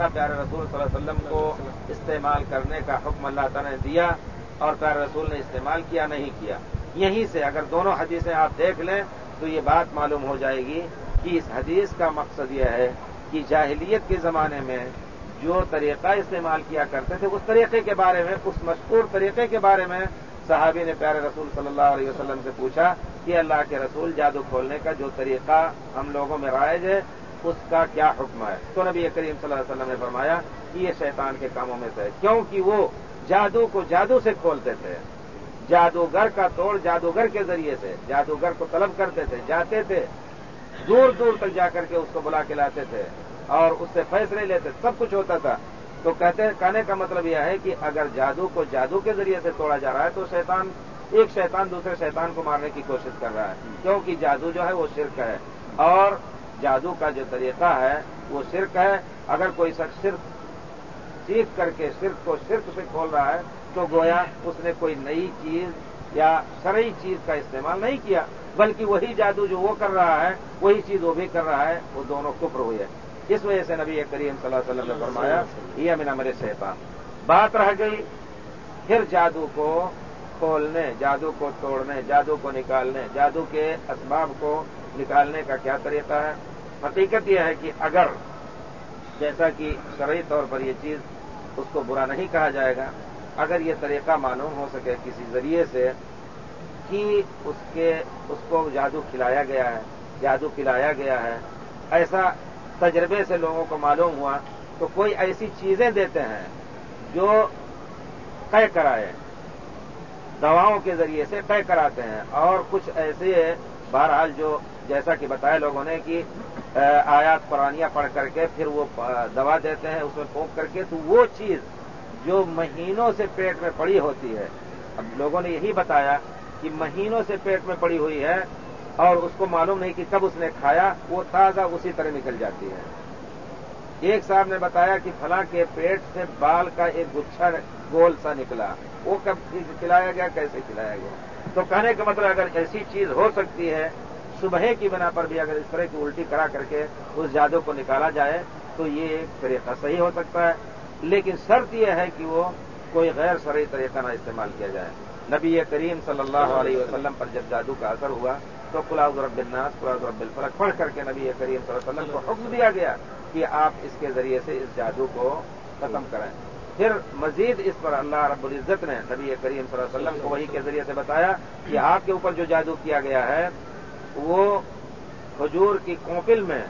طریقہ پیارے رسول صلی اللہ علیہ وسلم کو استعمال کرنے کا حکم اللہ تعالیٰ نے دیا اور پیارے رسول نے استعمال کیا، نہیں کیا۔ یہیں سے اگر دونوں حدیثیں آپ دیکھ لیں تو یہ بات معلوم ہو جائے گی کہ اس حدیث کا مقصد یہ ہے کہ جاہلیت کے زمانے میں جو طریقہ استعمال کیا کرتے تھے، اس طریقے کے بارے میں، اس مشہور طریقے کے بارے میں صحابی نے پیارے رسول صلی اللہ علیہ وسلم سے پوچھا کہ اللہ کے رسول جادو کھولنے کا جو طریقہ ہم لوگوں میں رائج ہے اس کا کیا حکم ہے؟ تو نبی کریم صلی اللہ علیہ وسلم نے فرمایا کہ یہ شیطان کے کاموں میں سے ہے، کیونکہ وہ جادو کو جادو سے کھولتے تھے۔ جادوگر کا توڑ جادوگر کے ذریعے سے، جادوگر کو طلب کرتے تھے، جاتے تھے، دور دور تک جا کر کے اس کو بلا کے لاتے تھے اور اس سے فیصلے لیتے، سب کچھ ہوتا تھا۔ تو کہتے، کہنے کا مطلب یہ ہے کہ اگر جادو کو جادو کے ذریعے سے توڑا جا رہا ہے تو شیطان، ایک شیطان دوسرے شیطان کو مارنے کی کوشش کر رہا ہے۔ کیونکہ جادو جو ہے وہ شرک ہے۔ اور جادو کا جو طریقہ ہے، وہ شرک ہے۔ اگر کوئی شخص صرف سیکھ کر کے صرف کو صرف سے کھول رہا ہے، تو گویا اس نے کوئی نئی چیز یا شرعی چیز کا استعمال نہیں کیا، بلکہ وہی جادو جو وہ کر رہا ہے، وہی چیز وہ بھی کر رہا ہے، وہ دونوں کفر ہوئی ہے۔ اس وجہ سے نبی کریم صلی اللہ علیہ وسلم نے فرمایا، یہ میرا میرے شیطان بات رہ گئی، پھر جادو کو کھولنے، جادو کو توڑنے، جادو کو نکالنے، جادو کے اسباب کو نکالنے کا کیا طریقہ ہے؟ حقیقت یہ ہے کہ اگر جیسا کہ شرعی طور پر یہ چیز اس کو برا نہیں کہا جائے گا، اگر یہ طریقہ معلوم ہو سکے کسی ذریعے سے کہ اس کے، اس کو جادو کھلایا گیا ہے، جادو پلایا گیا ہے، ایسا تجربے سے لوگوں کو معلوم ہوا تو کوئی ایسی چیزیں دیتے ہیں جو طے کرائے، دواؤں کے ذریعے سے طے کراتے ہیں اور کچھ ایسے بہرحال جو جیسا کہ بتایا لوگوں نے کہ آیات پرانیاں پڑھ کر کے پھر وہ دوا دیتے ہیں، اس میں پھونک کر کے، تو وہ چیز جو مہینوں سے پیٹ میں پڑی ہوتی ہے۔ اب لوگوں نے یہی بتایا کہ مہینوں سے پیٹ میں پڑی ہوئی ہے اور اس کو معلوم نہیں کہ کب اس نے کھایا، وہ تازہ اسی طرح نکل جاتی ہے۔ ایک صاحب نے بتایا کہ فلاں کے پیٹ سے بال کا ایک گچھا گول سا نکلا۔ وہ کب کھلایا گیا، کیسے کھلایا گیا؟ تو کہنے کا مطلب اگر ایسی چیز ہو سکتی ہے صبح کی بنا پر بھی اگر اس طرح کی الٹی کرا کر کے اس جادو کو نکالا جائے تو یہ ایک طریقہ صحیح ہو سکتا ہے۔ لیکن شرط یہ ہے کہ وہ کوئی غیر شرعی طریقہ نہ استعمال کیا جائے۔ نبی کریم صلی اللہ علیہ وسلم پر جب جادو کا اثر ہوا تو قلاب رب الناس قلاب رب الفرق پڑھ کر کے نبی کریم صلی اللہ علیہ وسلم کو حکم دیا گیا کہ آپ اس کے ذریعے سے اس جادو کو ختم کریں۔ پھر مزید اس پر اللہ رب العزت نے نبی کریم صلی اللہ علیہ وسلم کو وہی کے ذریعے سے بتایا کہ آپ کے اوپر جو جادو کیا گیا ہے وہ کھجور کی کوپل میں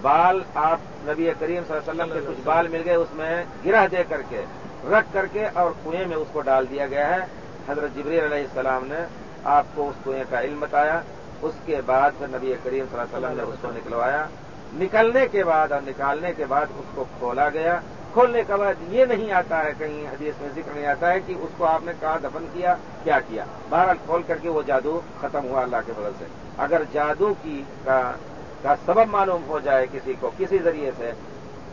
بال آپ نبی کریم صلی اللہ علیہ وسلم کے کچھ بال مل گئے، اس میں گرہ دے کر کے، رکھ کر کے اور کنویں میں اس کو ڈال دیا گیا ہے۔ حضرت جبری علیہ السلام نے آپ کو اس کنویں کا علم بتایا۔ اس کے بعد پھر نبی کریم صلی اللہ علیہ وسلم نے اس کو نکلوایا۔ نکلنے کے بعد اور نکالنے کے بعد اس کو کھولا گیا۔ کھولنے کے بعد یہ نہیں آتا ہے، کہیں حدیث میں ذکر نہیں آتا ہے کہ اس کو آپ نے کہاں دفن کیا کیا کیا؟ بہرحال کھول کر کے وہ جادو ختم ہوا اللہ کے بدل سے۔ اگر جادو کی کا کا سبب معلوم ہو جائے کسی کو، کسی ذریعے سے،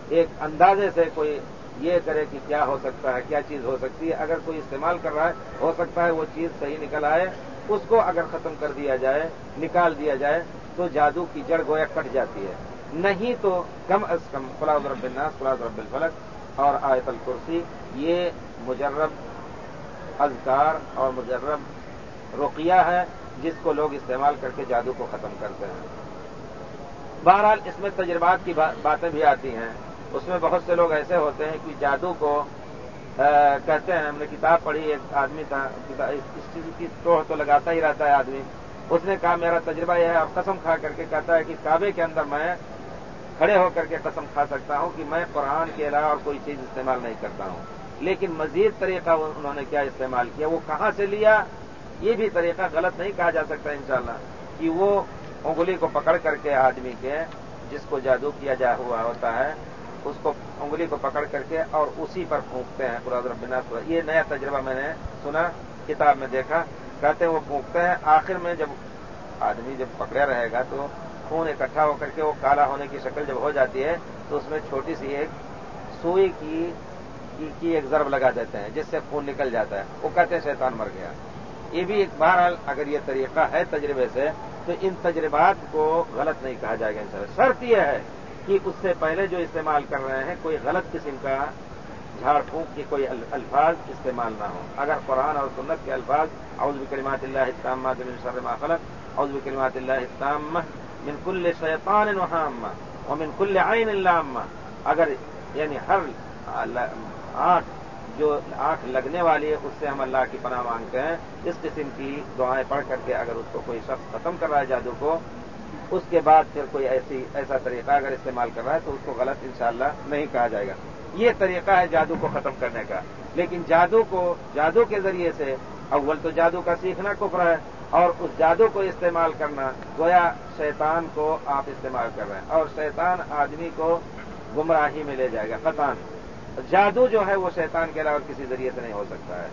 ایک اندازے سے کوئی یہ کرے کہ کیا ہو سکتا ہے، کیا چیز ہو سکتی ہے، اگر کوئی استعمال کر رہا ہے، ہو سکتا ہے وہ چیز صحیح نکل آئے، اس کو اگر ختم کر دیا جائے، نکال دیا جائے، تو جادو کی جڑ گویا کٹ جاتی ہے۔ نہیں تو کم از کم فلاح رب الناس فلاح رب الفلق اور آیت الکرسی، یہ مجرب اذکار اور مجرب رقیہ ہے جس کو لوگ استعمال کر کے جادو کو ختم کرتے ہیں۔ بہرحال اس میں تجربات کی باتیں بھی آتی ہیں۔ اس میں بہت سے لوگ ایسے ہوتے ہیں کہ جادو کو کہتے ہیں، ہم نے کتاب پڑھی، ایک آدمی تھا، اس چیز کی توڑ تو لگاتا ہی رہتا ہے آدمی۔ اس نے کہا، میرا تجربہ یہ ہے اور قسم کھا کر کے کہتا ہے کہ کعبے کے اندر میں کھڑے ہو کر کے قسم کھا سکتا ہوں کہ میں قرآن کے علاوہ اور کوئی چیز استعمال نہیں کرتا ہوں۔ لیکن مزید طریقہ انہوں نے کیا استعمال کیا؟ وہ کہاں سے لیا؟ یہ بھی طریقہ غلط نہیں کہا جا سکتا انشاءاللہ کہ وہ انگلی کو پکڑ کر کے آدمی کے جس کو جادو کیا جا ہوا ہوتا ہے، اس کو انگلی کو پکڑ کر کے اور اسی پر پھونکتے ہیں۔ پورا ربنا یہ نیا تجربہ میں نے سنا، کتاب میں دیکھا۔ کہتے ہیں وہ پھونکتے ہیں۔ آخر میں جب آدمی جب پکڑا رہے گا تو خون اکٹھا ہو کر کے وہ کالا ہونے کی شکل جب ہو جاتی ہے، تو اس میں چھوٹی سی ایک سوئی کی کی ایک ضرب لگا دیتے ہیں، جس سے خون نکل جاتا ہے۔ وہ کہتے ہیں شیطان مر گیا۔ یہ بھی ایک بہرحال اگر یہ طریقہ ہے تجربے سے، تو ان تجربات کو غلط نہیں کہا جائے گا ان شرط یہ ہے کہ اس سے پہلے جو استعمال کر رہے ہیں، کوئی غلط قسم کا جھاڑ پھونک کے کوئی الفاظ استعمال نہ ہو۔ اگر قرآن اور سنت کے الفاظ اوز بکلمات اللہ اسلام شرما خلق اوز بکلمات اللہ اسلام من کل شیطان وحامہ اور من کل عین اللہ اگر یعنی ہر آنکھ جو آنکھ لگنے والی ہے، اس سے ہم اللہ کی پناہ مانگتے ہیں۔ اس قسم کی دعائیں پڑھ کر کے اگر اس کو کوئی شخص ختم کر رہا ہے جادو کو، اس کے بعد پھر کوئی ایسی، ایسا طریقہ اگر استعمال کر رہا ہے تو اس کو غلط انشاءاللہ نہیں کہا جائے گا۔ یہ طریقہ ہے جادو کو ختم کرنے کا۔ لیکن جادو کو، جادو کے ذریعے سے اول تو جادو کا سیکھنا کفر ہے اور اس جادو کو استعمال کرنا، گویا شیطان کو آپ استعمال کر رہے ہیں اور شیطان آدمی کو گمراہی میں لے جائے گا قطان جادو جو ہے وہ شیطان کے علاوہ کسی ذریعے سے نہیں ہو سکتا ہے۔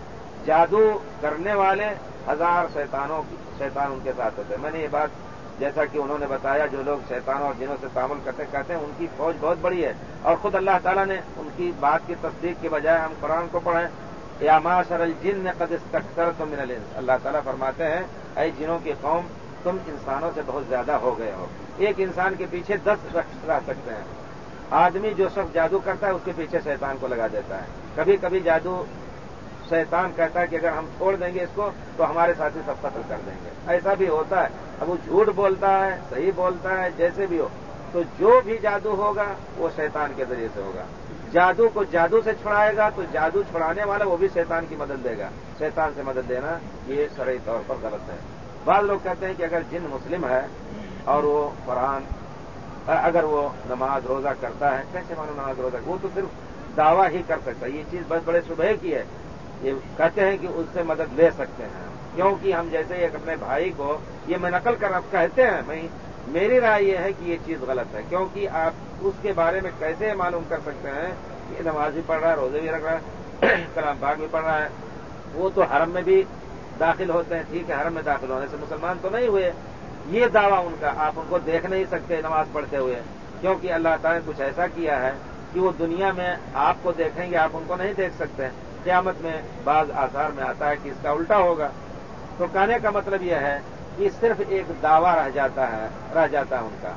جادو کرنے والے ہزار شیطانوں شیطان ان کے ساتھ ہوتے ہیں۔ میں نے یہ بات جیسا کہ انہوں نے بتایا، جو لوگ شیطانوں اور جنوں سے تعامل کرتے کہتے ہیں، ان کی فوج بہت بڑی ہے۔ اور خود اللہ تعالیٰ نے ان کی بات کی تصدیق کے بجائے ہم قرآن کو پڑھیں۔ یا معاشر الجن نے قد استکثر تو من الانس۔ اللہ تعالیٰ فرماتے ہیں اے جنوں کی قوم تم انسانوں سے بہت زیادہ ہو گئے ہو۔ ایک انسان کے پیچھے دس شخص رہ سکتے ہیں۔ آدمی جو شخص جادو کرتا ہے، اس کے پیچھے شیطان کو لگا دیتا ہے۔ کبھی کبھی جادو شیطان کہتا ہے کہ اگر ہم چھوڑ دیں گے اس کو، تو ہمارے ساتھی سب قتل کر دیں گے۔ ایسا بھی ہوتا ہے۔ اب وہ جھوٹ بولتا ہے، صحیح بولتا ہے، جیسے بھی ہو۔ تو جو بھی جادو ہوگا، وہ شیطان کے ذریعے سے ہوگا۔ جادو کو جادو سے چھڑائے گا، تو جادو چھڑانے والا وہ بھی شیطان کی مدد دے گا۔ شیطان سے مدد دینا یہ شرعی طور پر غلط ہے۔ بعض لوگ کہتے ہیں کہ اگر جن مسلم ہے اور وہ قرآن، اگر وہ نماز روزہ کرتا ہے، کیسے مانو نماز روزہ؟ وہ تو صرف دعویٰ ہی کر سکتا ہے۔ یہ چیز بہت بڑے صبح کی ہے۔ یہ کہتے ہیں کہ اس سے مدد لے سکتے ہیں۔ کیونکہ ہم جیسے ایک اپنے بھائی کو یہ میں نقل کر کہتے ہیں، میں میری رائے یہ ہے کہ یہ چیز غلط ہے، کیونکہ آپ اس کے بارے میں کیسے معلوم کر سکتے ہیں کہ نماز بھی پڑھ رہا ہے، روزے بھی رکھ رہا ہے، کلام باغ بھی پڑھ رہا ہے۔ وہ تو حرم میں بھی داخل ہوتے ہیں، ٹھیک ہے، حرم میں داخل ہونے سے مسلمان تو نہیں ہوئے۔ یہ دعویٰ ان کا، آپ ان کو دیکھ نہیں سکتے نماز پڑھتے ہوئے، کیونکہ اللہ تعالیٰ نے کچھ ایسا کیا ہے کہ وہ دنیا میں آپ کو دیکھیں گے، آپ ان کو نہیں دیکھ سکتے۔ قیامت میں بعض آثار میں آتا ہے کہ اس کا الٹا ہوگا۔ تو کہنے کا مطلب یہ ہے کہ صرف ایک دعویٰ رہ جاتا ہے، رہ جاتا ہے ان کا۔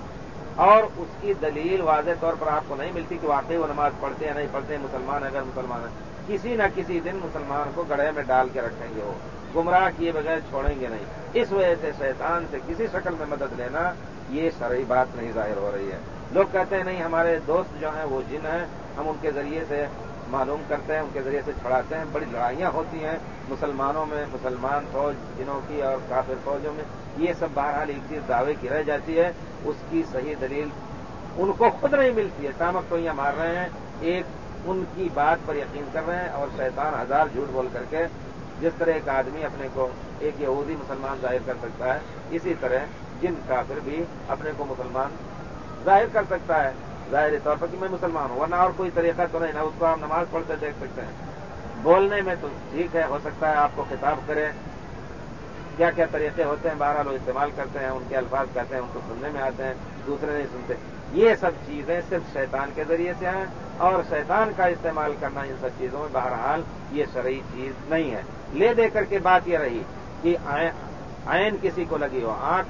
اور اس کی دلیل واضح طور پر آپ کو نہیں ملتی کہ واقعی وہ نماز پڑھتے ہیں نہیں پڑھتے ہیں مسلمان اگر مسلمان ہیں۔ کسی نہ کسی دن مسلمان کو گڑھے میں ڈال کے رکھیں گے وہ۔ گمراہ کیے بغیر چھوڑیں گے نہیں۔ اس وجہ سے شیطان سے کسی شکل میں مدد لینا یہ شرعی بات نہیں ظاہر ہو رہی ہے۔ لوگ کہتے ہیں، نہیں، ہمارے دوست جو ہیں وہ جن ہیں، ہم ان کے ذریعے سے معلوم کرتے ہیں، ان کے ذریعے سے چھڑاتے ہیں۔ بڑی لڑائیاں ہوتی ہیں مسلمانوں میں، مسلمان فوج، جنوں کی اور کافر فوجوں میں۔ یہ سب بہرحال ایک چیز دعوے کی رہ جاتی ہے۔ اس کی صحیح دلیل ان کو خود نہیں ملتی ہے۔ تامک تو مار رہے ہیں۔ ایک ان کی بات پر یقین کر رہے ہیں اور شیطان ہزار جھوٹ بول کر کے جس طرح ایک آدمی اپنے کو ایک یہودی مسلمان ظاہر کر سکتا ہے، اسی طرح جن کافر بھی اپنے کو مسلمان ظاہر کر سکتا ہے۔ ظاہر طور پر کہ میں مسلمان ہوں، ورنہ اور کوئی طریقہ تو نہیں، نہ اس کو آپ نماز پڑھتے دیکھ سکتے ہیں۔ بولنے میں تو ٹھیک ہے، ہو سکتا ہے آپ کو خطاب کرے۔ کیا کیا طریقے ہوتے ہیں؟ بارہ لوگ استعمال کرتے ہیں، ان کے الفاظ کہتے ہیں، ان کو سننے میں آتے ہیں، دوسرے نہیں سنتے۔ یہ سب چیزیں صرف شیطان کے ذریعے سے ہیں اور شیطان کا استعمال کرنا ان سب چیزوں میں بہرحال یہ شرعی چیز نہیں ہے۔ لے دے کر کے بات یہ رہی کہ آئین کسی کو لگی ہو، آنکھ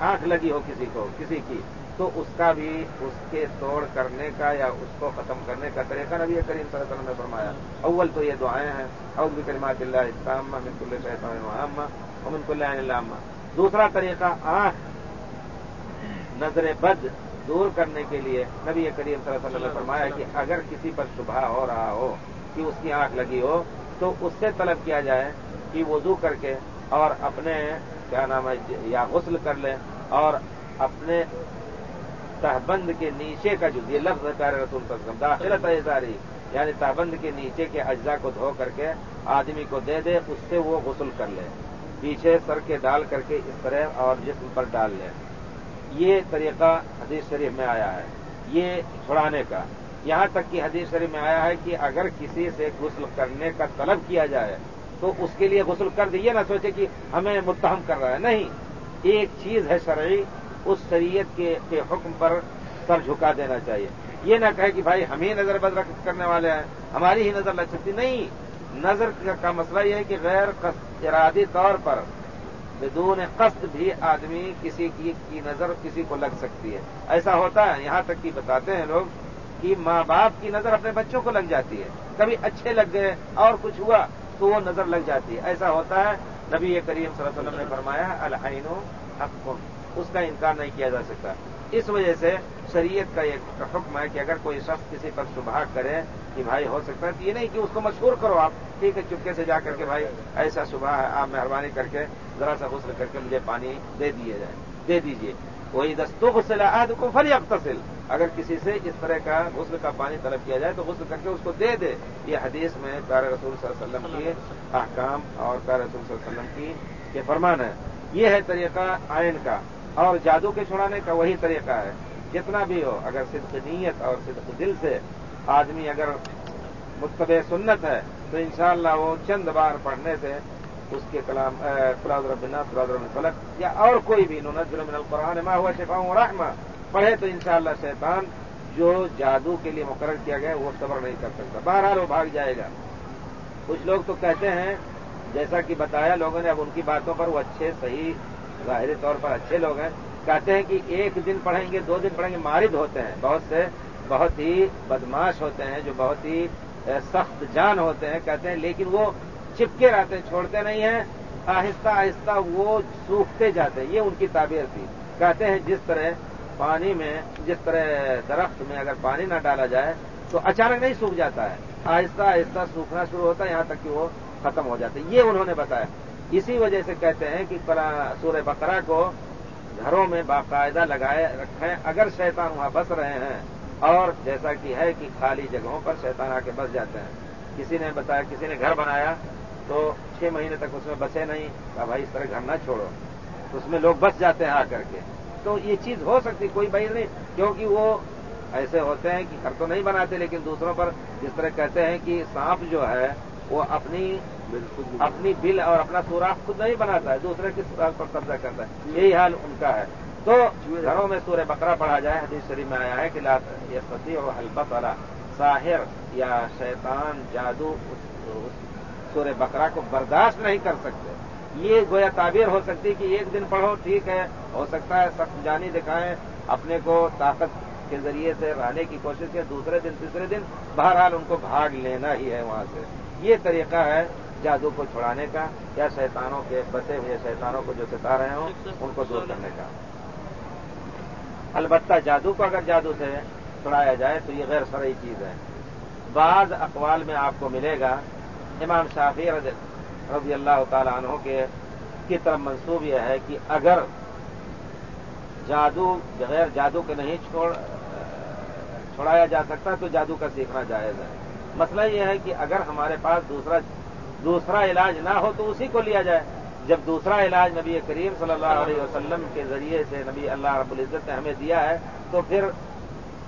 آنکھ لگی ہو کسی کو، کسی کی۔ تو اس کا بھی اس کے توڑ کرنے کا یا اس کو ختم کرنے کا طریقہ نبی کریم صلی اللہ علیہ وسلم نے فرمایا۔ اول تو یہ دعائیں ہیں اول بھی اللہ اسلام من کل شیطان اور من کل اللہ دوسرا طریقہ آنکھ نظر بد دور کرنے کے لیے نبی کریم صلی اللہ علیہ وسلم نے فرمایا کہ اگر کسی پر شبہ ہو رہا ہو کہ اس کی آنکھ لگی ہو، تو اس سے طلب کیا جائے کہ وضو کر کے اور اپنے، کیا نام ہے، یا غسل کر لیں اور اپنے تہبند کے نیچے کا جو یہ لفظ ہے رسول وسلم داخلت ہے ساری یعنی تہبند کے نیچے کے اجزاء کو دھو کر کے آدمی کو دے دے اس سے وہ غسل کر لے۔ پیچھے سر کے ڈال کر کے اس طرح اور جسم پر ڈال لے۔ یہ طریقہ حدیث شریف میں آیا ہے۔ یہ چھڑانے کا۔ یہاں تک کہ حدیث شریف میں آیا ہے کہ اگر کسی سے غسل کرنے کا طلب کیا جائے تو اس کے لیے غسل کر دیے نہ سوچے کہ ہمیں متہم کر رہا ہے۔ نہیں ایک چیز ہے شرعی اس شریعت کے حکم پر سر جھکا دینا چاہیے۔ یہ نہ کہے کہ بھائی ہم ہی نظر بد کرنے والے ہیں، ہماری ہی نظر لگ سکتی۔ نہیں، نظر کا مسئلہ یہ ہے کہ غیر ارادی طور پر بدون قصد بھی آدمی کسی کی کی نظر کسی کو لگ سکتی ہے۔ ایسا ہوتا ہے، یہاں تک کہ بتاتے ہیں لوگ کہ ماں باپ کی نظر اپنے بچوں کو لگ جاتی ہے۔ کبھی اچھے لگ گئے اور کچھ ہوا تو وہ نظر لگ جاتی ہے۔ ایسا ہوتا ہے، نبی کریم صلی اللہ علیہ وسلم نے فرمایا الحین حق اس کا انکار نہیں کیا جا سکتا۔ اس وجہ سے شریعت کا ایک حکم ہے کہ اگر کوئی شخص کسی پر صبح کرے کہ بھائی ہو سکتا ہے تو یہ نہیں کہ اس کو مشہور کرو آپ۔ ٹھیک ہے، چپکے سے جا کر کے بھائی ایسا صبح ہے، آپ مہربانی کر کے ذرا سا غسل کر کے مجھے پانی دے دیے جائے دے دیجیے کوئی دستوں غسل عہد کو فری اختصل اگر کسی سے اس طرح کا غسل کا پانی طلب کیا جائے تو غسل کر کے اس کو دے دے۔ یہ حدیث میں پیار رسول صلی اللہ علیہ وسلم کی احکام اور پیار رسول صلی اللہ علیہ وسلم کی کے فرمان ہے۔ یہ ہے طریقہ آئین کا۔ اور جادو کے چھڑانے کا وہی طریقہ ہے۔ جتنا بھی ہو، اگر صدق نیت اور صدق دل سے آدمی اگر متبع سنت ہے، تو انشاءاللہ وہ چند بار پڑھنے سے اس کے کلام فلاد ربنا فلاد رب فلک یا اور کوئی بھی، ننزل من القرآن ما ہوا شفا رحمہ پڑھے تو انشاءاللہ شیطان جو جادو کے لیے مقرر کیا گیا، وہ صبر نہیں کر سکتا۔ بہرحال وہ بھاگ جائے گا۔ کچھ لوگ تو کہتے ہیں، جیسا کہ بتایا لوگوں نے، اب ان کی باتوں پر وہ اچھے، صحیح ظاہری طور پر اچھے لوگ ہیں، کہتے ہیں کہ ایک دن پڑھیں گے، دو دن پڑھیں گے، مارد ہوتے ہیں۔ بہت سے، بہت ہی بدماش ہوتے ہیں، جو بہت ہی سخت جان ہوتے ہیں، کہتے ہیں، لیکن وہ چپکے رہتے ہیں، چھوڑتے نہیں ہیں۔ آہستہ آہستہ وہ سوکھتے جاتے ہیں۔ یہ ان کی تعبیر تھی۔ کہتے ہیں جس طرح پانی میں، جس طرح درخت میں اگر پانی نہ ڈالا جائے، تو اچانک نہیں سوکھ جاتا ہے۔ آہستہ آہستہ سوکھنا شروع ہوتا ہے، یہاں تک کہ وہ ختم ہو جاتے یہ انہوں نے بتایا۔ اسی وجہ سے کہتے ہیں کہ سورہ بقرہ کو گھروں میں باقاعدہ لگائے رکھیں۔ اگر شیطان وہاں بس رہے ہیں اور جیسا کہ ہے کہ خالی جگہوں پر شیطان آ کے بس جاتے ہیں، کسی نے بتایا، کسی نے گھر بنایا تو چھ مہینے تک اس میں بسے نہیں، کہا بھائی اس طرح گھر نہ چھوڑو۔ اس میں لوگ بس جاتے ہیں آ کر کے۔ تو یہ چیز ہو سکتی، کوئی بھائی نہیں، کیونکہ وہ ایسے ہوتے ہیں کہ گھر تو نہیں بناتے، لیکن دوسروں پر جس طرح کہتے ہیں کہ سانپ جو ہے، وہ اپنی اپنی بل اور اپنا سوراخ خود نہیں بناتا ہے، دوسرے کی سوراخ پر قبضہ کرتا ہے۔ یہی حال ان کا ہے۔ تو گھروں میں سورہ بکرا پڑھا جائے، حدیث شریف میں آیا ہے کہ یہ فصیح اور حلبت والا ساحر یا شیطان جادو سورہ بکرا کو برداشت نہیں کر سکتے۔ یہ گویا تعبیر ہو سکتی کہ ایک دن پڑھو، ٹھیک ہے، ہو سکتا ہے، سخت جانی دکھائیں، اپنے کو طاقت کے ذریعے سے رہنے کی کوشش ہے دوسرے دن، تیسرے دن، بہرحال ان کو بھاگ لینا ہی ہے وہاں سے۔ یہ طریقہ ہے جادو کو چھڑانے کا، یا شیطانوں کے بسے ہوئے شیطانوں کو جو ستا رہے ہوں، ان کو دور کرنے کا۔ البتہ جادو کو اگر جادو سے چھڑایا جائے تو یہ غیر سرئی چیز ہے۔ بعض اقوال میں آپ کو ملے گا، امام شافی رضی اللہ تعالی عنہ کے کی طرف منسوب یہ ہے کہ اگر جادو بغیر جادو کے نہیں چھوڑ چھوڑایا جا سکتا تو جادو کا سیکھنا جائز ہے۔ مسئلہ یہ ہے کہ اگر ہمارے پاس دوسرا دوسرا علاج نہ ہو تو اسی کو لیا جائے۔ جب دوسرا علاج نبی کریم صلی اللہ علیہ وسلم کے ذریعے سے نبی اللہ رب العزت نے ہمیں دیا ہے، تو پھر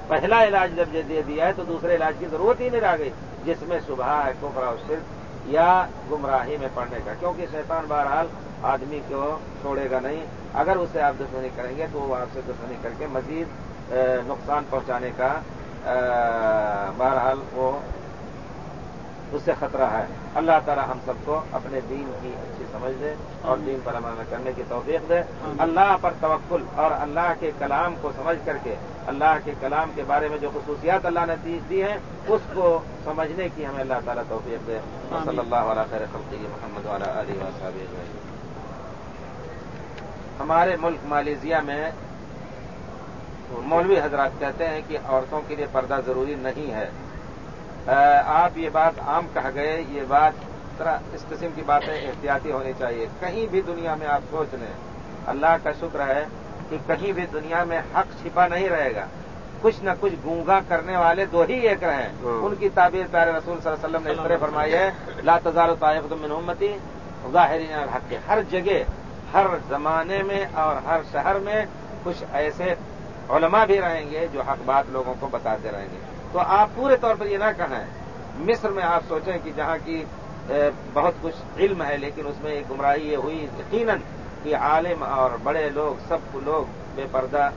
پہلا علاج جب دے دیا ہے، تو دوسرے علاج کی ضرورت ہی نہیں رہ گئی، جس میں صبح ہے کفرا صرف یا گمراہی میں پڑھنے کا۔ کیونکہ شیطان بہرحال آدمی کو چھوڑے گا نہیں۔ اگر اسے آپ دشمنی کریں گے، تو وہ آپ سے دشمنی کر کے مزید نقصان پہنچانے کا بہرحال وہ اس سے خطرہ ہے۔ اللہ تعالی ہم سب کو اپنے دین کی اچھی سمجھ دے اور دین پر عمل کرنے کی توفیق دے۔ اللہ پر توکل اور اللہ کے کلام کو سمجھ کر کے اللہ کے کلام کے بارے میں جو خصوصیات اللہ نے دی ہیں اس کو سمجھنے کی ہمیں اللہ تعالیٰ توفیق دے۔ صلی اللہ علیہ خیر خلقی محمد والا علی ہمارے ملک مالیزیا میں مولوی حضرات کہتے ہیں کہ عورتوں کے لیے پردہ ضروری نہیں ہے۔ آپ یہ بات عام کہہ گئے یہ بات طرح اس قسم کی باتیں احتیاطی ہونی چاہیے۔ کہیں بھی دنیا میں آپ سوچ لیں اللہ کا شکر ہے کہ کہیں بھی دنیا میں حق چھپا نہیں رہے گا۔ کچھ نہ کچھ گونگا کرنے والے دو ہی ایک رہے ہاں۔ ان کی تعبیر پیارے رسول صلی اللہ علیہ وسلم نے اس طرح فرمائی ہے لا تزار طائف من امتی ظاہرین الحق۔ ہر جگہ ہر زمانے میں اور ہر شہر میں کچھ ایسے علماء بھی رہیں گے جو حق بات لوگوں کو بتاتے رہیں گے۔ تو آپ پورے طور پر یہ نہ کہیں، مصر میں آپ سوچیں کہ جہاں کی بہت کچھ علم ہے، لیکن اس میں ایک گمراہی یہ ہوئی، یقیناً کہ عالم اور بڑے لوگ، سب لوگ بے پردہ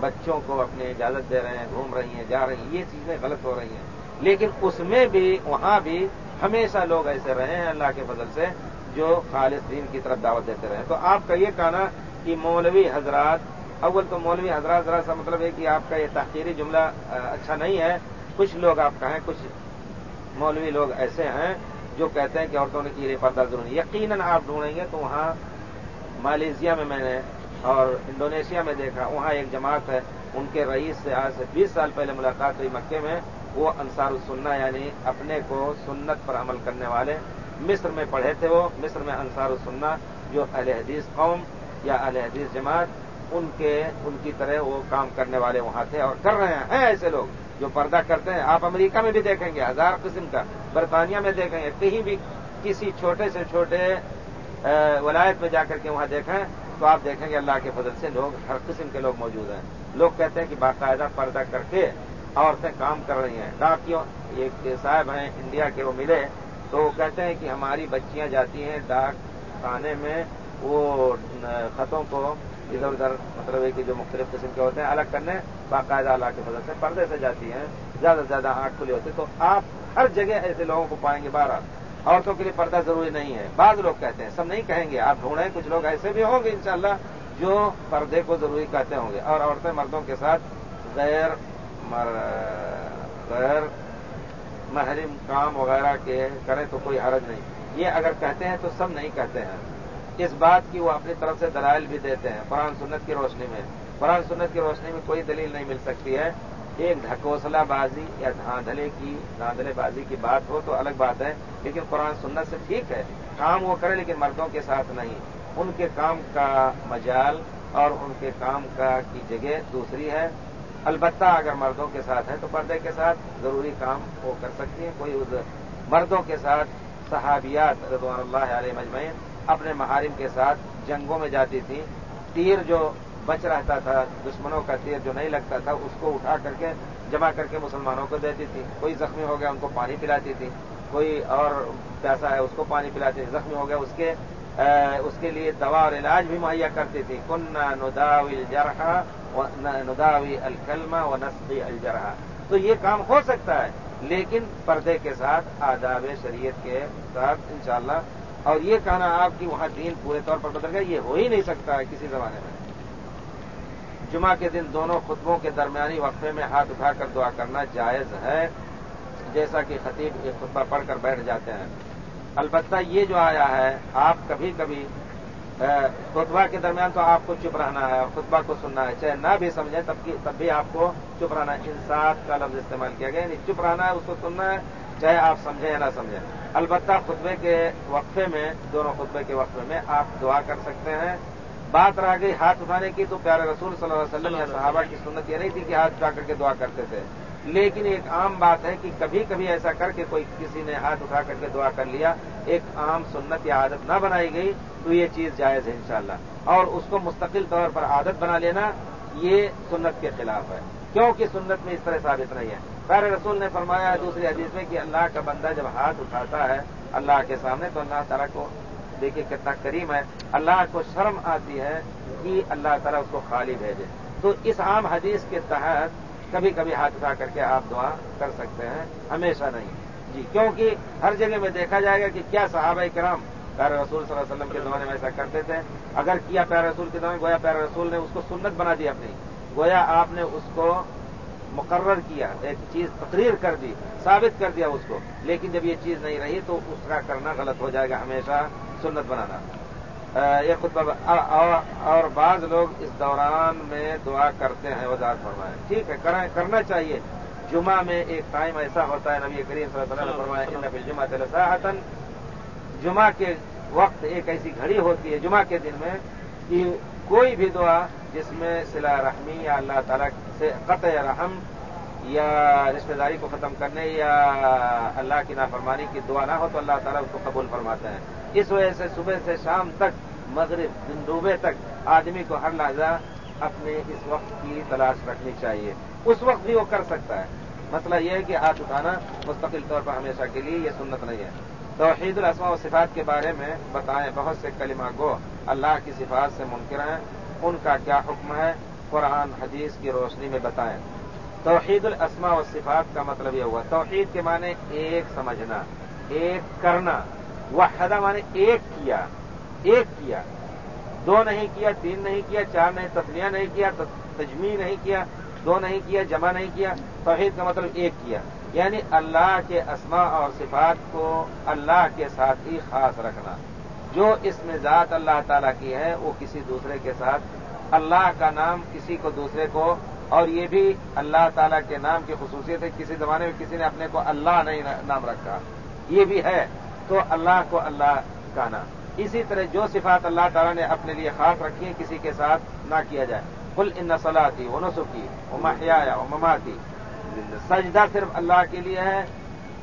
بچوں کو اپنی اجازت دے رہے ہیں، گھوم رہی ہیں، جا رہی ہیں، یہ چیزیں غلط ہو رہی ہیں۔ لیکن اس میں بھی، وہاں بھی ہمیشہ لوگ ایسے رہے ہیں اللہ کے فضل سے، جو خالص دین کی طرف دعوت دیتے رہے تو آپ کا یہ کہنا کہ مولوی حضرات اول تو مولوی حضرات ذرا سا مطلب ہے کہ آپ کا یہ تحقیری جملہ اچھا نہیں ہے۔ کچھ لوگ آپ کہیں کچھ مولوی لوگ ایسے ہیں جو کہتے ہیں کہ عورتوں نے کی پردہ ضروری یقیناً آپ ڈھونڈیں گے تو وہاں مالیشیا میں میں نے اور انڈونیشیا میں دیکھا، وہاں ایک جماعت ہے، ان کے رئیس سے آج سے بیس سال پہلے ملاقات ہوئی مکے میں۔ وہ انصار السنہ یعنی اپنے کو سنت پر عمل کرنے والے۔ مصر میں پڑھے تھے وہ، مصر میں انصار السنہ، جو اہل حدیث قوم یا اہل حدیث جماعت۔ ان کے ان کی طرح وہ کام کرنے والے وہاں تھے اور کر رہے ہیں ایسے لوگ جو پردہ کرتے ہیں۔ آپ امریکہ میں بھی دیکھیں گے، ہزار قسم کا۔ برطانیہ میں دیکھیں گے، کہیں بھی کسی چھوٹے سے چھوٹے ولایت میں جا کر کے وہاں دیکھیں تو آپ دیکھیں گے اللہ کے فضل سے لوگ، ہر قسم کے لوگ موجود ہیں۔ لوگ کہتے ہیں کہ باقاعدہ پردہ کر کے عورتیں کام کر رہی ہیں۔ ڈاکیوں ایک صاحب ہیں انڈیا کے، وہ ملے تو وہ کہتے ہیں کہ ہماری بچیاں جاتی ہیں ڈاک خانے میں، وہ خطوں کو ادھر ادھر مطلب ہے کہ جو مختلف قسم کے ہوتے ہیں، الگ کرنے، باقاعدہ اللہ کے فضل سے پردے سے جاتی ہیں، زیادہ سے زیادہ آنکھ کھلی ہوتی تو آپ ہر جگہ ایسے لوگوں کو پائیں گے بارہ عورتوں کے لیے پردہ ضروری نہیں ہے۔ بعض لوگ کہتے ہیں، سب نہیں کہیں گے، آپ ڈھونڈیں، کچھ لوگ ایسے بھی ہوں گے انشاءاللہ جو پردے کو ضروری کہتے ہوں گے۔ اور عورتیں مردوں کے ساتھ غیر غیر محرم کام وغیرہ کے کریں تو کوئی حرج نہیں۔ یہ اگر کہتے ہیں تو سب نہیں کہتے ہیں۔ اس بات کی وہ اپنی طرف سے دلائل بھی دیتے ہیں۔ قرآن سنت کی روشنی میں۔ قرآن سنت کی روشنی میں کوئی دلیل نہیں مل سکتی ہے۔ ایک ڈھکوسلا بازی یا دھاندلے کی دھاندلے بازی کی بات ہو تو الگ بات ہے، لیکن قرآن سنت سے ٹھیک ہے۔ کام وہ کرے لیکن مردوں کے ساتھ نہیں۔ ان کے کام کا مجال اور ان کے کام کا کی جگہ دوسری ہے۔ البتہ اگر مردوں کے ساتھ ہے تو پردے کے ساتھ ضروری کام وہ کر سکتی ہیں۔ کوئی مردوں کے ساتھ صحابیات رضوان اللہ علیہ مجمعین اپنے محارم کے ساتھ جنگوں میں جاتی تھیں تیر جو بچ رہتا تھا، دشمنوں کا تیر جو نہیں لگتا تھا، اس کو اٹھا کر کے جمع کر کے مسلمانوں کو دیتی تھی۔ کوئی زخمی ہو گیا، ان کو پانی پلاتی تھی۔ کوئی اور پیسہ ہے، اس کو پانی پلاتی تھی۔ زخمی ہو گیا، اس کے اس کے لیے دوا اور علاج بھی مہیا کرتی تھی۔ کن نداوی الجرحا نداوی الکلمہ و نسقی الجرحا. تو یہ کام ہو سکتا ہے، لیکن پردے کے ساتھ آداب شریعت کے ساتھ انشاءاللہ اور یہ کہنا آپ کی وہاں دین پورے طور پر بدل گیا یہ ہو ہی نہیں سکتا ہے کسی زمانے میں۔ جمعہ کے دن دونوں خطبوں کے درمیانی وقفے میں ہاتھ اٹھا کر دعا کرنا جائز ہے، جیسا کہ خطیب ایک خطبہ پڑھ کر بیٹھ جاتے ہیں۔ البتہ یہ جو آیا ہے، آپ کبھی کبھی خطبہ کے درمیان تو آپ کو چپ رہنا ہے اور خطبہ کو سننا ہے، چاہے نہ بھی سمجھیں تب تب بھی آپ کو چپ رہنا ہے۔ انصاف کا لفظ استعمال کیا گیا یعنی چپ رہنا ہے، اس کو سننا ہے۔ چاہے آپ سمجھیں یا نہ سمجھیں۔ البتہ خطبے کے وقفے میں، دونوں خطبے کے وقفے میں آپ دعا کر سکتے ہیں۔ بات رہ گئی ہاتھ اٹھانے کی تو پیارے رسول صلی اللہ علیہ وسلم یا صحابہ کی سنت یہ نہیں تھی کہ ہاتھ اٹھا کر کے دعا کرتے تھے۔ لیکن ایک عام بات ہے کہ کبھی کبھی ایسا کر کے کوئی کسی نے ہاتھ اٹھا کر کے دعا کر لیا، ایک عام سنت یا عادت نہ بنائی گئی تو یہ چیز جائز ہے انشاءاللہ۔ اور اس کو مستقل طور پر عادت بنا لینا یہ سنت کے خلاف ہے۔ کیونکہ سنت میں اس طرح ثابت نہیں ہے۔ پیر رسول نے فرمایا، دوسری حدیث میں کہ اللہ کا بندہ جب ہاتھ اٹھاتا ہے اللہ کے سامنے، تو اللہ تعالیٰ کو دیکھیے کتنا کریم ہے۔ اللہ کو شرم آتی ہے کہ اللہ تعالیٰ اس کو خالی بھیجے۔ تو اس عام حدیث کے تحت کبھی کبھی ہاتھ اٹھا کر کے آپ دعا کر سکتے ہیں، ہمیشہ نہیں۔ جی کیونکہ ہر جگہ میں دیکھا جائے گا کہ کیا صحابہ کرام پیارے رسول صلی اللہ علیہ وسلم کے زمانے میں ایسا کرتے تھے۔ اگر کیا پیارے رسول کے زمانے گویا پیارے رسول نے اس کو سنت بنا دی اپنی۔ گویا آپ نے اس کو مقرر کیا ایک چیز تقریر کر دی ثابت کر دیا اس کو لیکن جب یہ چیز نہیں رہی تو اس کا کرنا غلط ہو جائے گا ہمیشہ سنت بنانا۔ یہ خطبہ اور بعض لوگ اس دوران میں دعا کرتے ہیں وضاحت فرمائے۔ ٹھیک ہے کرنا چاہیے۔ جمعہ میں ایک ٹائم ایسا ہوتا ہے نبی کریم صلی اللہ علیہ وسلم فرمایا جمعہ جمعہ کے وقت ایک ایسی گھڑی ہوتی ہے جمعہ کے دن میں کہ کوئی بھی دعا جس میں سلا رحمی یا اللہ تعالیٰ سے قطع رحم یا رشتے داری کو ختم کرنے یا اللہ کی نافرمانی کی دعا نہ ہو تو اللہ تعالیٰ اس کو قبول فرماتے ہیں۔ اس وجہ سے صبح سے شام تک، مغرب دن ڈوبے تک آدمی کو ہر لحظہ اپنے اس وقت کی تلاش رکھنی چاہیے۔ اس وقت بھی وہ کر سکتا ہے۔ مسئلہ یہ ہے کہ ہاتھ اٹھانا مستقل طور پر ہمیشہ کے لیے یہ سنت نہیں ہے۔ توحید الاسماء و صفات کے بارے میں بتائیں بہت سے کلمہ گو اللہ کی صفات سے منکر ہیں۔ ان کا کیا حکم ہے؟ قرآن، حدیث کی روشنی میں بتائیں۔ توحید الاسماء و صفات کا مطلب یہ ہوا، توحید کے معنی ایک سمجھنا، ایک کرنا، وحدہ مانے ایک کیا ایک کیا۔ دو نہیں کیا، تین نہیں کیا، چار نہیں، تسلیہ نہیں کیا تجمی نہیں کیا، دو نہیں کیا، جمع نہیں کیا۔ توحید کا مطلب ایک کیا۔ یعنی اللہ کے اسما اور صفات کو اللہ کے ساتھ ہی خاص رکھنا۔ جو اس میں ذات اللہ تعالی کی ہے وہ کسی دوسرے کے ساتھ اللہ کا نام کسی کو دوسرے کو، اور یہ بھی اللہ تعالیٰ کے نام کی خصوصیت ہے، کسی زمانے میں کسی نے اپنے کو اللہ نہیں نام رکھا۔ یہ بھی ہے، تو اللہ کو اللہ کہنا اسی طرح جو صفات اللہ تعالیٰ نے اپنے لیے خاص رکھی ہیں، کسی کے ساتھ نہ کیا جائے۔ کل ان نسلا تھی وہ نسخی وہ محیا وہ مماتی۔ سجدہ صرف اللہ کے لیے ہے۔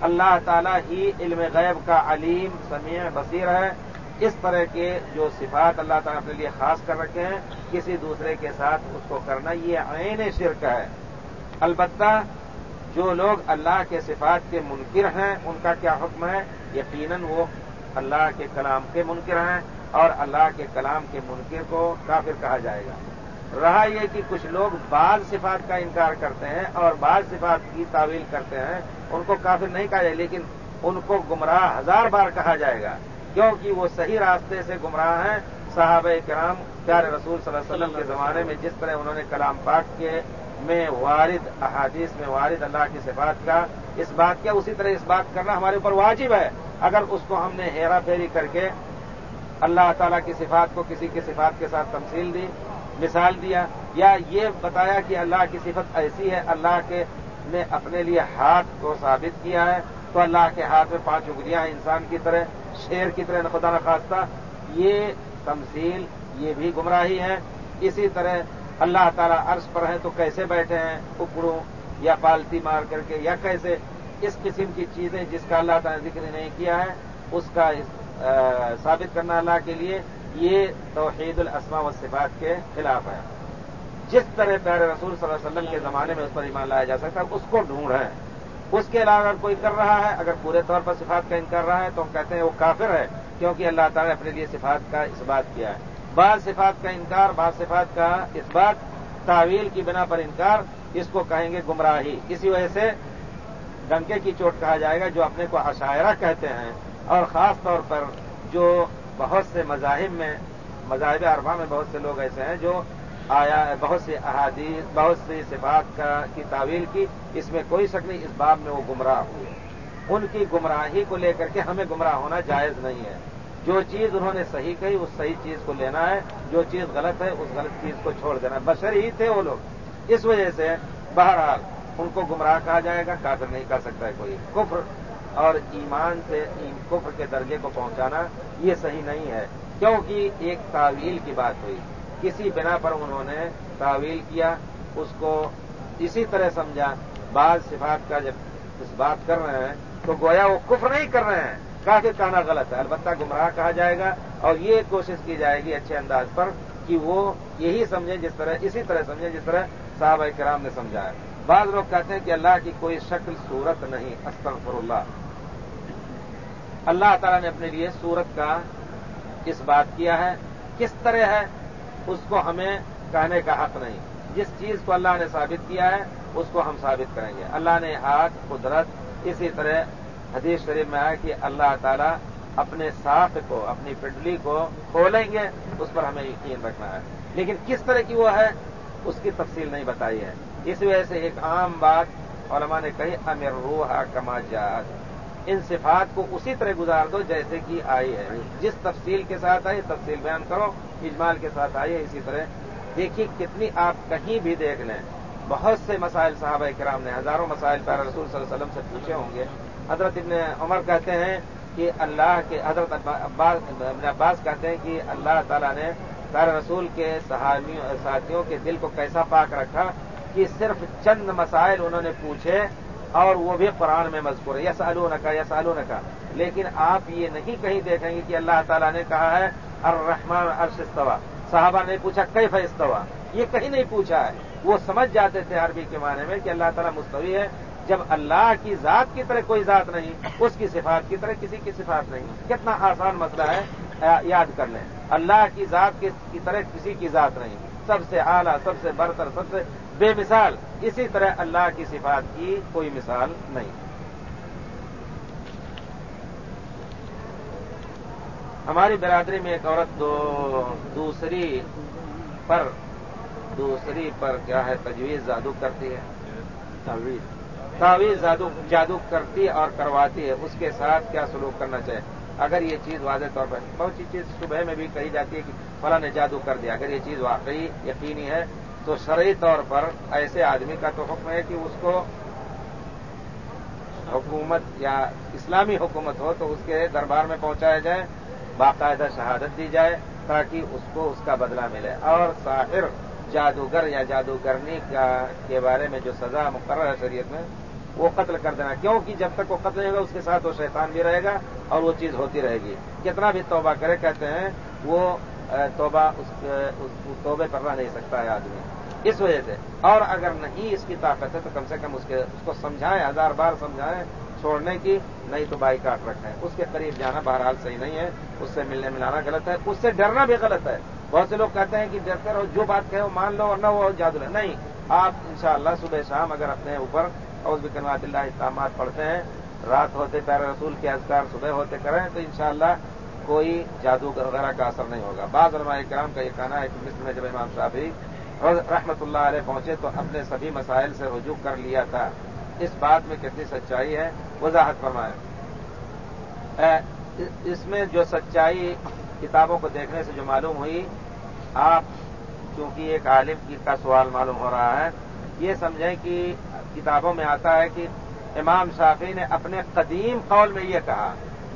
اللہ تعالیٰ ہی علم غیب کا علیم، سمیع، بصیر ہے۔ اس طرح کے جو صفات اللہ تعالیٰ اپنے لیے خاص کر رکھے ہیں، کسی دوسرے کے ساتھ اس کو کرنا، یہ عین شرک ہے۔ البتہ جو لوگ اللہ کے صفات کے منکر ہیں، ان کا کیا حکم ہے؟ یقیناً وہ اللہ کے کلام کے منکر ہیں اور اللہ کے کلام کے منکر کو کافر کہا جائے گا۔ رہا یہ کہ کچھ لوگ بعض صفات کا انکار کرتے ہیں اور بعض صفات کی تعویل کرتے ہیں، ان کو کافر نہیں کہا جائے، لیکن ان کو گمراہ ہزار بار کہا جائے گا۔ کیونکہ وہ صحیح راستے سے گمراہ ہیں۔ صحابہ کرام، پیارے رسول صلی اللہ علیہ وسلم کے زمانے میں جس طرح انہوں نے کلام پاک کے میں وارد احادیث میں وارد اللہ کی صفات کا، اس بات کیا اسی طرح اس بات کرنا ہمارے اوپر واجب ہے۔ اگر اس کو ہم نے ہیرا پھیری کر کے اللہ تعالیٰ کی صفات کو کسی کی صفات کے ساتھ تمثیل دی، مثال دیا، یا یہ بتایا کہ اللہ کی صفت ایسی ہے، اللہ کے نے اپنے لیے ہاتھ کو ثابت کیا ہے، تو اللہ کے ہاتھ میں پانچ اگلیاں ہیں، انسان کی طرح شیر کی طرح خدا نخواستہ یہ تمثیل، یہ بھی گمراہی ہے۔ اسی طرح اللہ تعالیٰ عرض پر ہیں تو کیسے بیٹھے ہیں؟ اکڑوں یا پالتی مار کر کے یا کیسے؟ اس قسم کی چیزیں جس کا اللہ تعالیٰ نے ذکر نہیں کیا ہے، اس کا ثابت کرنا اللہ کے لیے یہ توحید الاسما و صفات کے خلاف ہے۔ جس طرح پیارے رسول صلی اللہ علیہ وسلم کے زمانے میں اس پر ایمان لایا جا سکتا ہے، اس کو ڈھونڈ ہے اس کے علاوہ اگر کوئی کر رہا ہے، اگر پورے طور پر صفات کا انکار رہا ہے، تو ہم کہتے ہیں وہ کافر ہے، کیونکہ اللہ تعالیٰ نے اپنے لیے صفات کا اس بات کیا ہے۔ بعض صفات کا انکار، بعض صفات کا اس بات تعویل کی بنا پر انکار، اس کو کہیں گے گمراہی۔ اسی وجہ سے ڈنکے کی چوٹ کہا جائے گا، جو اپنے کو عشاعرہ کہتے ہیں، اور خاص طور پر جو بہت سے مذاہب میں، مذاہب عربہ میں بہت سے لوگ ایسے ہیں جو آیا بہت سے احادیث، بہت سی صفات کا کی تعویل کی، اس میں کوئی شک نہیں، اس باب میں وہ گمراہ ہوئے۔ ان کی گمراہی کو لے کر کے ہمیں گمراہ ہونا جائز نہیں ہے۔ جو چیز انہوں نے صحیح کہی، اس صحیح چیز کو لینا ہے۔ جو چیز غلط ہے، اس غلط چیز کو چھوڑ دینا۔ بشر ہی تھے وہ لوگ۔ اس وجہ سے بہرحال ان کو گمراہ کہا جائے گا، کافر نہیں کہہ سکتا ہے کوئی۔ کفر اور ایمان سے، کفر کے درجے کو پہنچانا، یہ صحیح نہیں ہے۔ کیونکہ ایک تعویل کی بات ہوئی۔ کسی بنا پر انہوں نے تعویل کیا، اس کو اسی طرح سمجھا۔ بعض صفات کا جب اس بات کر رہے ہیں، تو گویا وہ کفر نہیں کر رہے ہیں۔ کافی کہنا غلط ہے، البتہ گمراہ کہا جائے گا۔ اور یہ کوشش کی جائے گی اچھے انداز پر کہ وہ یہی سمجھیں جس طرح، اسی طرح سمجھیں جس طرح صاحب کرام نے سمجھا ہے۔ بعض لوگ کہتے ہیں کہ اللہ کی کوئی شکل صورت نہیں استغفر اللہ اللہ تعالیٰ نے اپنے لیے صورت کا اس بات کیا ہے، کس طرح ہے؟ اس کو ہمیں کہنے کا حق نہیں۔ جس چیز کو اللہ نے ثابت کیا ہے، اس کو ہم ثابت کریں گے۔ اللہ نے ہاتھ، قدرت، اسی طرح حدیث شریف میں آیا کہ اللہ تعالیٰ اپنے ساتھ کو، اپنی پنڈلی کو کھولیں گے، اس پر ہمیں یقین رکھنا ہے۔ لیکن کس طرح کی وہ ہے، اس کی تفصیل نہیں بتائی ہے۔ اس وجہ سے ایک عام بات علماء نے کہی، امر روح کما جات ان صفات کو اسی طرح گزار دو جیسے کہ آئی ہے۔ جس تفصیل کے ساتھ آئی، تفصیل بیان کرو، اجمال کے ساتھ آئی ہے، اسی طرح۔ دیکھیے کتنی آپ کہیں بھی دیکھ لیں۔ بہت سے مسائل صحابہ کرام نے، ہزاروں مسائل پیارا رسول صلی اللہ علیہ وسلم سے پوچھے ہوں گے۔ حضرت ابن عمر کہتے ہیں کہ اللہ کے، حضرت ابن عباس کہتے ہیں کہ اللہ تعالیٰ نے پیارا رسول کے ساتھیوں کے دل کو کیسا پاک رکھا کہ صرف چند مسائل انہوں نے پوچھے اور وہ بھی قرآن میں مذکور ہے۔ یس کا یس کا لیکن آپ یہ نہیں کہیں دیکھیں گے کہ اللہ تعالیٰ نے کہا ہے، الرحمن عرش استوا صحابہ نے پوچھا کئی استوا یہ کہیں نہیں پوچھا ہے۔ وہ سمجھ جاتے تھے عربی کے معنی میں کہ اللہ تعالیٰ مستوی ہے۔ جب اللہ کی ذات کی طرح کوئی ذات نہیں، اس کی صفات کی طرح کسی کی صفات نہیں۔ کتنا آسان مسئلہ ہے یاد کر لیں۔ اللہ کی ذات کی طرح کسی کی ذات نہیں۔ سب سے اعلیٰ، سب سے برتر، سب سے بے مثال، اسی طرح اللہ کی صفات کی کوئی مثال نہیں۔ ہماری برادری میں ایک عورت دو، دوسری پر دوسری پر کیا ہے، تجویز جادو کرتی ہے۔ تعویذ تعویذ جادو کرتی اور کرواتی ہے۔ اس کے ساتھ کیا سلوک کرنا چاہیے اگر یہ چیز واضح طور پر، بہت سی چیز صبح میں بھی کہی جاتی ہے کہ فلاں نے جادو کر دیا۔ اگر یہ چیز واقعی یقینی ہے تو شرعی طور پر ایسے آدمی کا تو حکم ہے کہ اس کو حکومت یا اسلامی حکومت ہو تو اس کے دربار میں پہنچایا جائے، باقاعدہ شہادت دی جائے تاکہ اس کو اس کا بدلہ ملے۔ اور ساحر، جادوگر یا جادوگرنی کے بارے میں جو سزا مقرر ہے شریعت میں، وہ قتل کر دینا۔ کیونکہ جب تک وہ قتل ہوگا، اس کے ساتھ وہ شیطان بھی رہے گا اور وہ چیز ہوتی رہے گی۔ کتنا بھی توبہ کرے، کہتے ہیں، وہ توبہ اس توبے پر رہ نہیں سکتا ہے آدمی۔ اس وجہ سے۔ اور اگر نہیں اس کی طاقت ہے تو کم سے کم اس کے اس کو سمجھائیں، ہزار بار سمجھائیں، چھوڑنے کی، نہیں تو بائی کاٹ رکھیں۔ اس کے قریب جانا بہرحال صحیح نہیں ہے، اس سے ملنے ملانا غلط ہے، اس سے ڈرنا بھی غلط ہے۔ بہت سے لوگ کہتے ہیں کہ ڈرتے رہو، جو بات کہے وہ مان لو اور نہ وہ جادو لے نہیں، آپ انشاءاللہ صبح شام اگر اپنے اوپر اور بکنوات اللہ اقدامات پڑھتے ہیں، رات ہوتے پیر رسول کے اذکار صبح ہوتے کریں، تو انشاءاللہ کوئی جادو وغیرہ کا اثر نہیں ہوگا۔ بعض علماء کرام کا یہ کہنا ہے کہ مصر میں جب امام صاحبی رحمت اللہ علیہ پہنچے تو اپنے سبھی مسائل سے رجوع کر لیا تھا۔ اس بات میں کتنی سچائی ہے، وضاحت فرمائے اس میں جو سچائی کتابوں کو دیکھنے سے جو معلوم ہوئی، آپ چونکہ ایک عالم کا سوال معلوم ہو رہا ہے، یہ سمجھیں کہ کتابوں میں آتا ہے کہ امام شافی نے اپنے قدیم قول میں یہ کہا،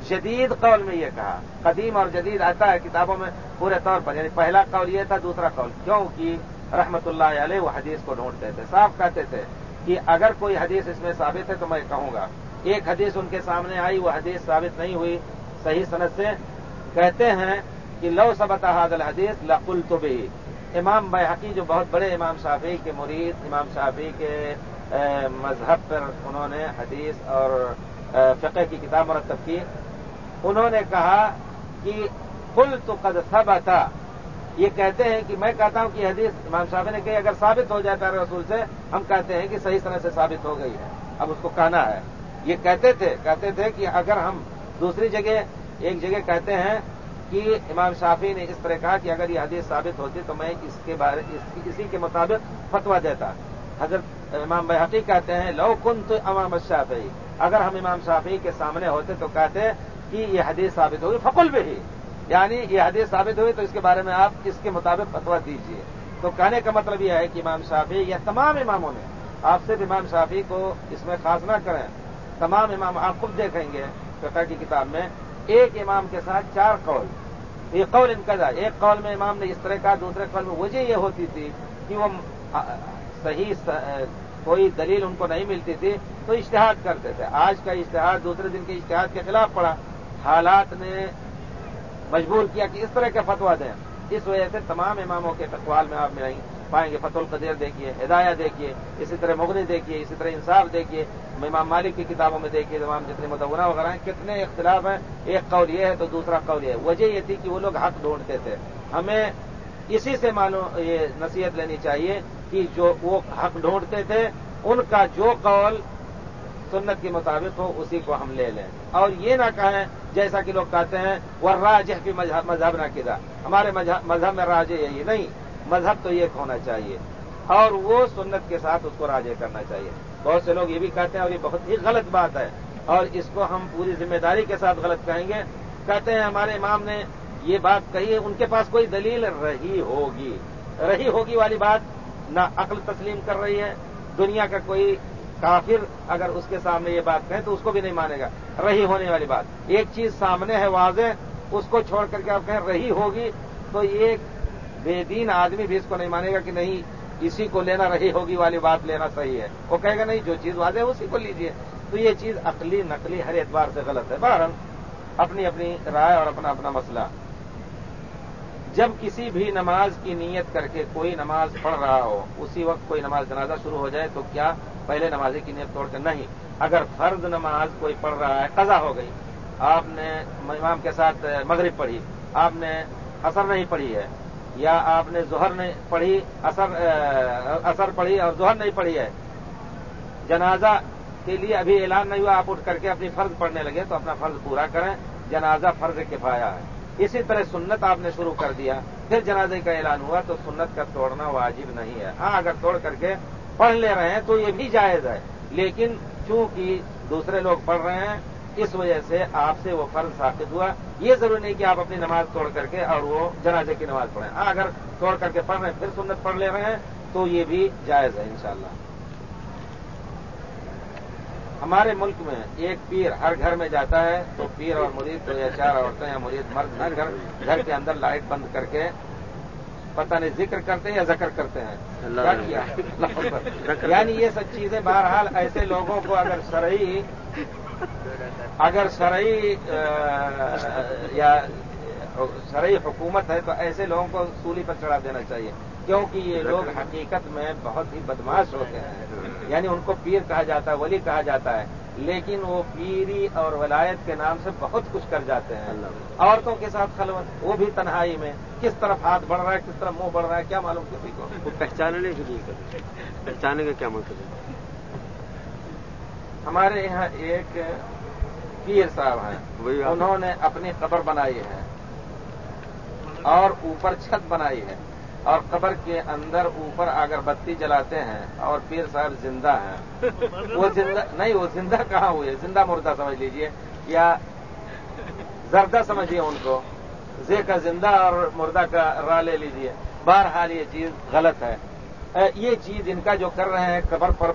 جدید قول میں یہ کہا۔ قدیم اور جدید آتا ہے کتابوں میں پورے طور پر یعنی پہلا قول یہ تھا، دوسرا قول۔ کیوں؟ کہ رحمت اللہ علیہ وہ حدیث کو ڈھونڈتے تھے، صاف کہتے تھے کہ اگر کوئی حدیث اس میں ثابت ہے تو میں کہوں گا۔ ایک حدیث ان کے سامنے آئی، وہ حدیث ثابت نہیں ہوئی۔ صحیح صنعت سے کہتے ہیں کہ لو سبت حاضل حدیث لقل تو بھی امام بحقی جو بہت بڑے امام شافی کے مرید، امام شافی کے مذہب پر انہوں نے حدیث اور فقہ کی کتاب مرتب کی۔ انہوں نے کہا کہ کل تو قد سب یہ کہتے ہیں کہ میں کہتا ہوں کہ حدیث امام صاحب نے کہ اگر ثابت ہو جاتا ہے رسول سے، ہم کہتے ہیں کہ صحیح طرح سے ثابت ہو گئی ہے۔ اب اس کو کہنا ہے۔ یہ کہتے تھے کہتے تھے کہ اگر ہم دوسری جگہ، ایک جگہ کہتے ہیں کہ امام شافی نے اس طرح کہا کہ اگر یہ حدیث ثابت ہوتی تو میں اس کے بارے اسی کے مطابق فتوا دیتا۔ حضرت امام بحقی کہتے ہیں، لو کن تو امام شافی اگر ہم امام شافی کے سامنے ہوتے تو کہتے کہ یہ حدیث ثابت ہوگی فقل بھی ہی یعنی یہ حدیث ثابت ہوئی تو اس کے بارے میں آپ اس کے مطابق فتوا دیجیے تو کہنے کا مطلب یہ ہے کہ امام شافی یا تمام اماموں نے، آپ صرف امام شافی کو اس میں خاص نہ کریں، تمام امام آپ خود دیکھیں گے فقہ کی کتاب میں، ایک امام کے ساتھ چار قول۔ یہ قول ان کا ایک قول میں امام نے اس طرح کا دوسرے قول میں وجہ یہ ہوتی تھی کہ وہ صحیح کوئی دلیل ان کو نہیں ملتی تھی، تو اشتہاد کرتے تھے۔ آج کا اشتہار دوسرے دن کے اشتہاد کے خلاف پڑا۔ حالات نے مجبور کیا کہ اس طرح کے فتوا دیں۔ اس وجہ سے تمام اماموں کے تقوال میں آپ میں نہیں پائیں گے فت القدیر دیکھیے، ہدایہ دیکھیے، اسی طرح مغنی دیکھیے، اسی طرح انصاف دیکھیے، امام مالک کی کتابوں میں دیکھیے، تمام جتنے مدونہ وغیرہ ہیں، کتنے اختلاف ہیں۔ ایک قول یہ ہے تو دوسرا قول یہ ہے۔ وجہ یہ تھی کہ وہ لوگ حق ڈھونڈتے تھے۔ ہمیں اسی سے معلوم یہ نصیحت لینی چاہیے کہ جو وہ حق ڈھونڈتے تھے، ان کا جو قول سنت کے مطابق ہو، اسی کو ہم لے لیں۔ اور یہ نہ کہیں جیسا کہ لوگ کہتے ہیں وہ راج بھی مذہب نہ کدا ہمارے مذہب میں راج یہی نہیں۔ مذہب تو یہ ہونا چاہیے۔ اور وہ سنت کے ساتھ اس کو راجے کرنا چاہیے۔ بہت سے لوگ یہ بھی کہتے ہیں اور یہ بہت ہی غلط بات ہے۔ اور اس کو ہم پوری ذمہ داری کے ساتھ غلط کہیں گے۔ کہتے ہیں ہمارے امام نے یہ بات کہی ہے، ان کے پاس کوئی دلیل رہی ہوگی۔ رہی ہوگی والی بات، نہ عقل تسلیم کر رہی ہے۔ دنیا کا کوئی کافر اگر اس کے سامنے یہ بات کہیں تو اس کو بھی نہیں مانے گا۔ رہی ہونے والی بات۔ ایک چیز سامنے ہے واضح، اس کو چھوڑ کر کے آپ کہیں رہی ہوگی تو ایک بے دین آدمی بھی اس کو نہیں مانے گا کہ نہیں، اسی کو لینا رہی ہوگی والی بات لینا صحیح ہے۔ وہ کہے گا نہیں، جو چیز واضح ہے اسی کو لیجیے تو یہ چیز عقلی نقلی ہر اعتبار سے غلط ہے۔ بہرحال، اپنی اپنی رائے اور اپنا اپنا مسئلہ۔ جب کسی بھی نماز کی نیت کر کے کوئی نماز پڑھ رہا ہو، اسی وقت کوئی نماز جنازہ شروع ہو جائے تو کیا پہلے نمازی کی نیت توڑ کے نہیں۔ اگر فرض نماز کوئی پڑھ رہا ہے، قضا ہو گئی۔ آپ نے امام کے ساتھ مغرب پڑھی، آپ نے اثر نہیں پڑھی ہے، یا آپ نے ظہر نہیں پڑھی اثر اثر پڑھی اور ظہر نہیں پڑھی ہے۔ جنازہ کے لیے ابھی اعلان نہیں ہوا، آپ اٹھ کر کے اپنی فرض پڑھنے لگے تو اپنا فرض پورا کریں۔ جنازہ فرض کفایا ہے۔ اسی طرح سنت آپ نے شروع کر دیا، پھر جنازے کا اعلان ہوا تو سنت کا توڑنا واجب نہیں ہے۔ ہاں اگر توڑ کر کے پڑھ لے رہے ہیں تو یہ بھی جائز ہے۔ لیکن چونکہ دوسرے لوگ پڑھ رہے ہیں، اس وجہ سے آپ سے وہ فرض ثابت ہوا۔ یہ ضروری نہیں کہ آپ اپنی نماز توڑ کر کے اور وہ جنازے کی نماز پڑھیں۔ ہاں اگر توڑ کر کے پڑھ رہے ہیں، پھر سنت پڑھ لے رہے ہیں، تو یہ بھی جائز ہے انشاءاللہ۔ ہمارے ملک میں ایک پیر ہر گھر میں جاتا ہے، تو پیر اور مرید تو یا چار عورتیں یا مرید مرد ہر گھر گھر کے اندر لائٹ بند کر کے پتہ نہیں ذکر کرتے ہیں یا ذکر کرتے ہیں؟ یعنی یہ سب چیزیں بہرحال ایسے لوگوں کو اگر شرعی اگر شرعی یا شرعی حکومت ہے تو ایسے لوگوں کو سولی پر چڑھا دینا چاہیے۔ کیونکہ یہ لوگ حقیقت میں بہت ہی بدماش ہوتے ہیں۔ یعنی ان کو پیر کہا جاتا ہے ولی کہا جاتا ہے۔ لیکن وہ پیری اور ولایت کے نام سے بہت کچھ کر جاتے ہیں۔ عورتوں کے ساتھ خلوت وہ بھی تنہائی میں کس طرف ہاتھ بڑھ رہا ہے کس طرف منہ بڑھ رہا ہے کیا معلوم کسی کو؟ پہچاننے کے لیے پہچانے کا کیا مطلب ہے؟ ہمارے یہاں ایک پیر صاحب ہیں۔ انہوں نے اپنی قبر بنائی ہے اور اوپر چھت بنائی ہے۔ اور قبر کے اندر اوپر اگر بتی جلاتے ہیں اور پیر صاحب زندہ ہیں۔ وہ زندہ نہیں وہ زندہ کہاں ہوئے؟ زندہ مردہ سمجھ لیجیے یا زردہ سمجھیے ان کو۔ زے کا زندہ اور مردہ کا راہ لے لیجیے۔ بہرحال یہ چیز غلط ہے۔ یہ چیز ان کا جو کر رہے ہیں قبر پر